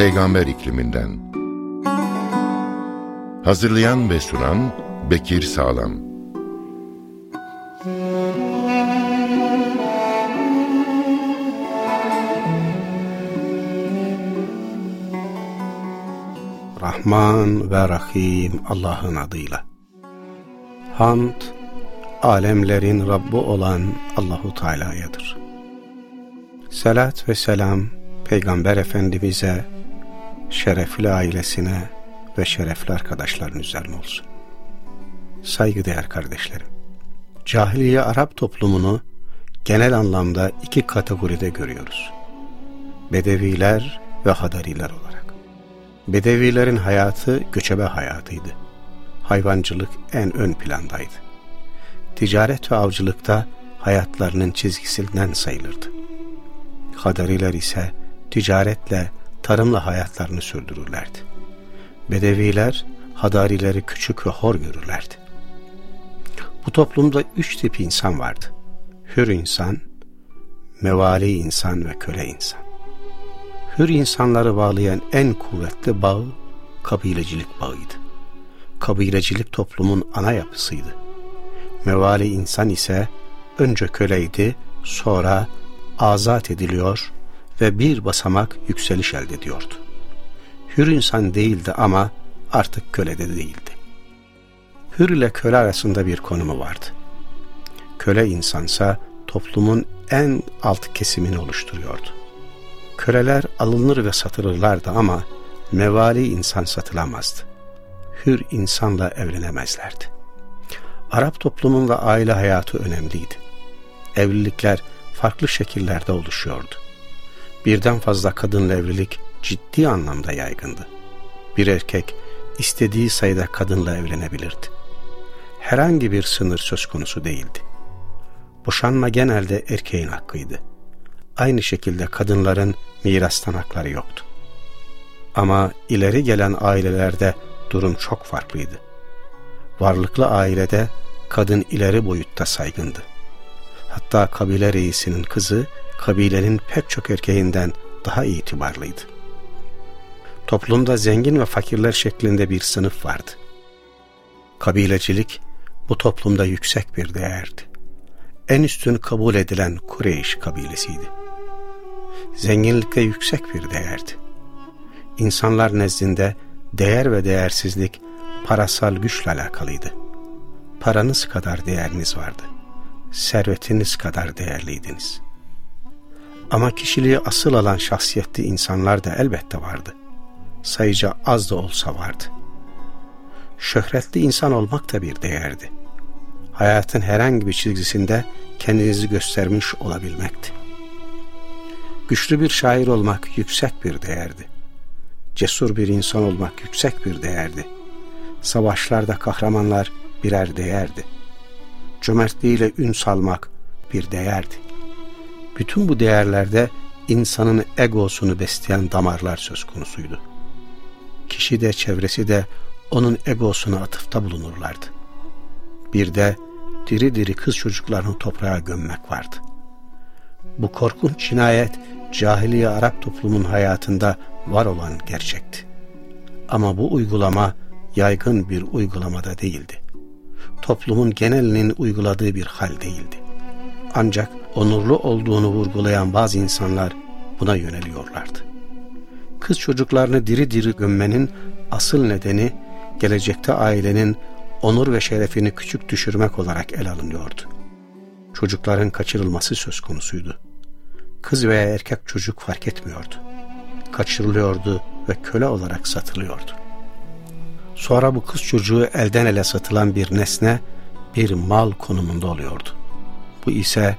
Peygamber ikliminden. Hazırlayan ve sunan Bekir Sağlam. Rahman ve Rahim Allah'ın adıyla. Hamd, alemlerin Rabbi olan Allahu Teala'yadır. Salat ve selam Peygamber Efendimiz'e, şerefli ailesine ve şerefli arkadaşların üzerine olsun. Saygıdeğer kardeşlerim, cahiliye Arap toplumunu genel anlamda iki kategoride görüyoruz. Bedeviler ve Hadariler olarak. Bedevilerin hayatı göçebe hayatıydı. Hayvancılık en ön plandaydı. Ticaret ve avcılıkta hayatlarının çizgisinden sayılırdı. Hadariler ise ticaretle, tarımla hayatlarını sürdürürlerdi. Bedeviler hadarileri küçük ve hor görürlerdi. Bu toplumda üç tip insan vardı. Hür insan, mevali insan ve köle insan. Hür insanları bağlayan en kuvvetli bağ kabilecilik bağıydı. Kabilecilik toplumun ana yapısıydı. Mevali insan ise önce köleydi, sonra azat ediliyor ve bir basamak yükseliş elde ediyordu. Hür insan değildi ama artık köle de değildi. Hür ile köle arasında bir konumu vardı. Köle insansa toplumun en alt kesimini oluşturuyordu. Köleler alınır ve satılırlardı ama mevali insan satılamazdı. Hür insanla evlenemezlerdi. Arap toplumunda aile hayatı önemliydi. Evlilikler farklı şekillerde oluşuyordu. Birden fazla kadınla evlilik ciddi anlamda yaygındı. Bir erkek istediği sayıda kadınla evlenebilirdi. Herhangi bir sınır söz konusu değildi. Boşanma genelde erkeğin hakkıydı. Aynı şekilde kadınların mirastan hakları yoktu. Ama ileri gelen ailelerde durum çok farklıydı. Varlıklı ailede kadın ileri boyutta saygındı. Hatta kabile reisinin kızı kabilenin pek çok erkeğinden daha itibarlıydı. Toplumda zengin ve fakirler şeklinde bir sınıf vardı. Kabilecilik bu toplumda yüksek bir değerdi. En üstün kabul edilen Kureyş kabilesiydi. Zenginlikte yüksek bir değerdi. İnsanlar nezdinde değer ve değersizlik parasal güçle alakalıydı. Paranız kadar değeriniz vardı. Servetiniz kadar değerliydiniz.'' Ama kişiliği asıl alan şahsiyetli insanlar da elbette vardı. Sayıca az da olsa vardı. Şöhretli insan olmak da bir değerdi. Hayatın herhangi bir çizgisinde kendinizi göstermiş olabilmekti. Güçlü bir şair olmak yüksek bir değerdi. Cesur bir insan olmak yüksek bir değerdi. Savaşlarda kahramanlar birer değerdi. Cömertliğiyle ün salmak bir değerdi bütün bu değerlerde insanın egosunu besleyen damarlar söz konusuydu. Kişi de çevresi de onun egosuna atıfta bulunurlardı. Bir de diri diri kız çocuklarını toprağa gömmek vardı. Bu korkunç cinayet cahiliye Arap toplumun hayatında var olan gerçekti. Ama bu uygulama yaygın bir uygulamada değildi. Toplumun genelinin uyguladığı bir hal değildi. Ancak onurlu olduğunu vurgulayan bazı insanlar buna yöneliyorlardı. Kız çocuklarını diri diri gömmenin asıl nedeni gelecekte ailenin onur ve şerefini küçük düşürmek olarak el alınıyordu. Çocukların kaçırılması söz konusuydu. Kız veya erkek çocuk fark etmiyordu. Kaçırılıyordu ve köle olarak satılıyordu. Sonra bu kız çocuğu elden ele satılan bir nesne, bir mal konumunda oluyordu. Bu ise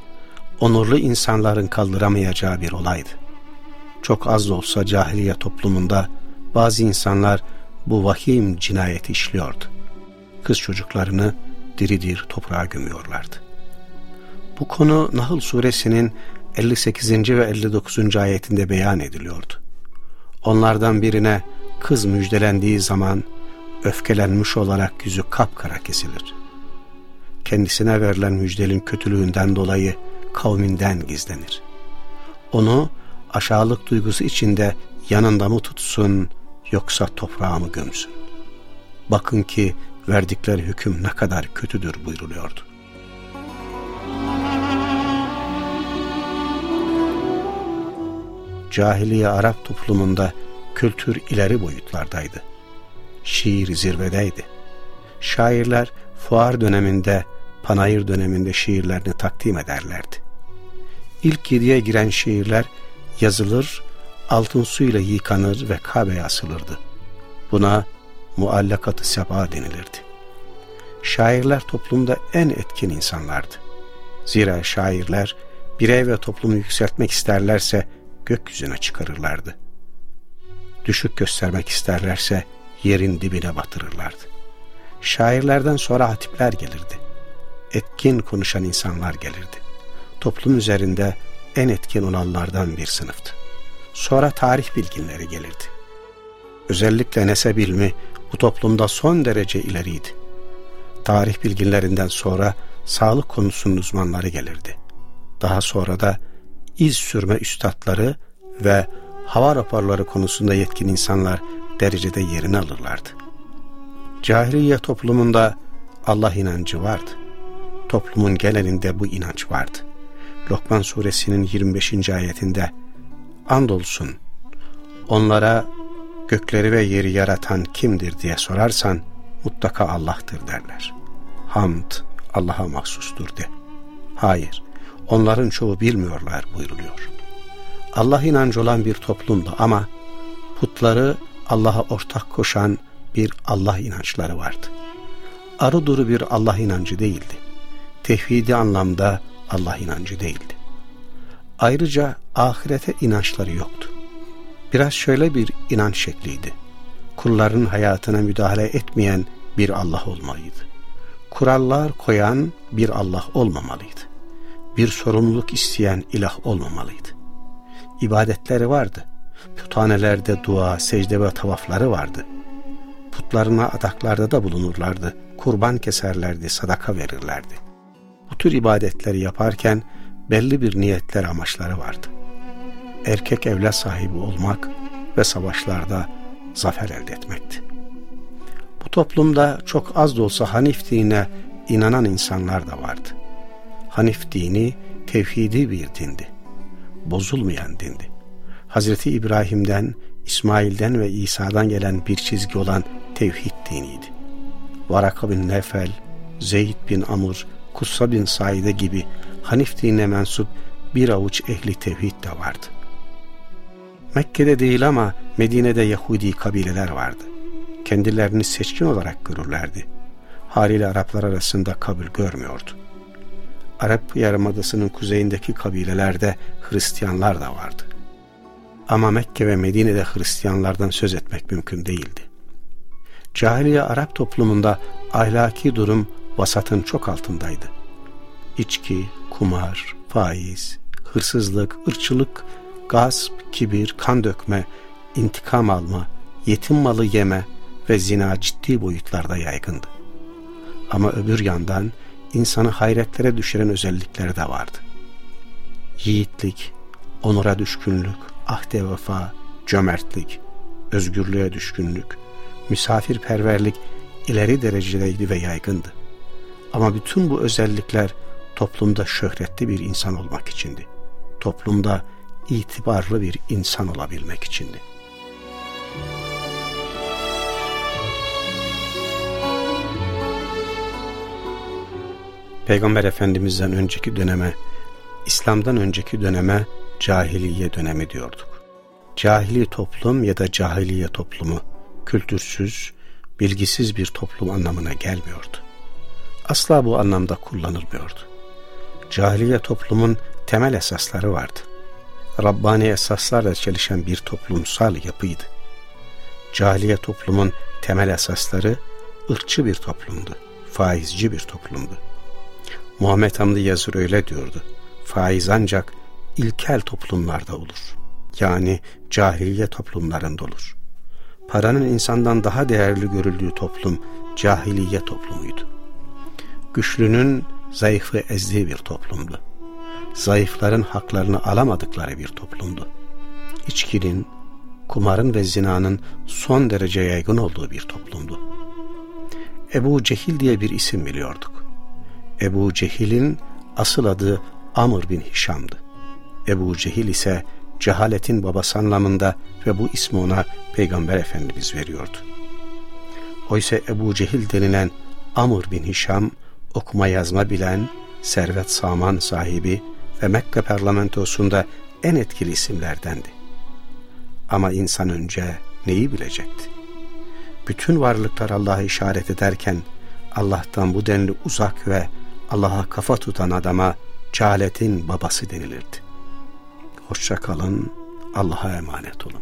onurlu insanların kaldıramayacağı bir olaydı. Çok az da olsa cahiliye toplumunda bazı insanlar bu vahim cinayeti işliyordu. Kız çocuklarını diri dir toprağa gömüyorlardı. Bu konu Nahl suresinin 58. ve 59. ayetinde beyan ediliyordu. Onlardan birine kız müjdelendiği zaman öfkelenmiş olarak yüzü kapkara kesilir. Kendisine verilen müjdelin kötülüğünden dolayı kavminden gizlenir. Onu aşağılık duygusu içinde yanında mı tutsun yoksa toprağa mı gömsün? Bakın ki verdikleri hüküm ne kadar kötüdür buyruluyordu. Cahiliye Arap toplumunda kültür ileri boyutlardaydı. Şiir zirvedeydi. Şairler fuar döneminde, panayır döneminde şiirlerini takdim ederlerdi. İlk yediye giren şiirler yazılır, altın suyla yıkanır ve Kabe'ye asılırdı. Buna muallakatı seba denilirdi. Şairler toplumda en etkin insanlardı. Zira şairler birey ve toplumu yükseltmek isterlerse gökyüzüne çıkarırlardı. Düşük göstermek isterlerse yerin dibine batırırlardı. Şairlerden sonra hatipler gelirdi. Etkin konuşan insanlar gelirdi. Toplum üzerinde en etkin olanlardan bir sınıftı. Sonra tarih bilginleri gelirdi. Özellikle nesep ilmi bu toplumda son derece ileriydi. Tarih bilginlerinden sonra sağlık konusunun uzmanları gelirdi. Daha sonra da iz sürme üstadları ve hava raporları konusunda yetkin insanlar derecede yerini alırlardı. Cahiliye toplumunda Allah inancı vardı. Toplumun genelinde bu inanç vardı. Lokman suresinin 25. ayetinde Andolsun onlara gökleri ve yeri yaratan kimdir diye sorarsan mutlaka Allah'tır derler. Hamd Allah'a mahsustur de. Hayır, onların çoğu bilmiyorlar buyruluyor. Allah inancı olan bir toplumdu ama putları Allah'a ortak koşan bir Allah inançları vardı. Arı duru bir Allah inancı değildi. Tevhidi anlamda Allah inancı değildi. Ayrıca ahirete inançları yoktu. Biraz şöyle bir inanç şekliydi. Kulların hayatına müdahale etmeyen bir Allah olmalıydı. Kurallar koyan bir Allah olmamalıydı. Bir sorumluluk isteyen ilah olmamalıydı. İbadetleri vardı. Puthanelerde dua, secde ve tavafları vardı. Putlarına adaklarda da bulunurlardı. Kurban keserlerdi, sadaka verirlerdi. Bu tür ibadetleri yaparken belli bir niyetler amaçları vardı. Erkek evlat sahibi olmak ve savaşlarda zafer elde etmekti. Bu toplumda çok az da olsa Hanif dinine inanan insanlar da vardı. Hanif dini tevhidi bir dindi. Bozulmayan dindi. Hazreti İbrahim'den, İsmail'den ve İsa'dan gelen bir çizgi olan tevhid diniydi. Varaka bin Nefel, Zeyd bin Amr, Kussa bin Saide gibi Hanif dinine mensup bir avuç ehli tevhid de vardı. Mekke'de değil ama Medine'de Yahudi kabileler vardı. Kendilerini seçkin olarak görürlerdi. Haliyle Araplar arasında kabul görmüyordu. Arap Yarımadası'nın kuzeyindeki kabilelerde Hristiyanlar da vardı. Ama Mekke ve Medine'de Hristiyanlardan söz etmek mümkün değildi. Cahiliye Arap toplumunda ahlaki durum vasatın çok altındaydı. İçki, kumar, faiz, hırsızlık, ırçılık, gasp, kibir, kan dökme, intikam alma, yetim malı yeme ve zina ciddi boyutlarda yaygındı. Ama öbür yandan insanı hayretlere düşüren özellikleri de vardı. Yiğitlik, onura düşkünlük, ahde vefa, cömertlik, özgürlüğe düşkünlük, misafirperverlik ileri derecedeydi ve yaygındı. Ama bütün bu özellikler toplumda şöhretli bir insan olmak içindi. Toplumda itibarlı bir insan olabilmek içindi. Peygamber Efendimiz'den önceki döneme, İslam'dan önceki döneme cahiliye dönemi diyorduk. Cahili toplum ya da cahiliye toplumu kültürsüz, bilgisiz bir toplum anlamına gelmiyordu. Asla bu anlamda kullanılmıyordu. Cahiliye toplumun temel esasları vardı. Rabbani esaslarla çelişen bir toplumsal yapıydı. Cahiliye toplumun temel esasları ırkçı bir toplumdu, faizci bir toplumdu. Muhammed Hamdi Yazır öyle diyordu. Faiz ancak ilkel toplumlarda olur. Yani cahiliye toplumlarında olur. Paranın insandan daha değerli görüldüğü toplum cahiliye toplumuydu. Güçlünün zayıfı ezdiği bir toplumdu. Zayıfların haklarını alamadıkları bir toplumdu. İçkinin, kumarın ve zinanın son derece yaygın olduğu bir toplumdu. Ebu Cehil diye bir isim biliyorduk. Ebu Cehil'in asıl adı Amr bin Hişam'dı. Ebu Cehil ise cehaletin babası anlamında ve bu ismi ona Peygamber Efendimiz veriyordu. Oysa Ebu Cehil denilen Amr bin Hişam okuma yazma bilen, servet saman sahibi ve Mekke parlamentosunda en etkili isimlerdendi. Ama insan önce neyi bilecekti? Bütün varlıklar Allah'a işaret ederken Allah'tan bu denli uzak ve Allah'a kafa tutan adama cehaletin babası denilirdi. Hoşça kalın, Allah'a emanet olun.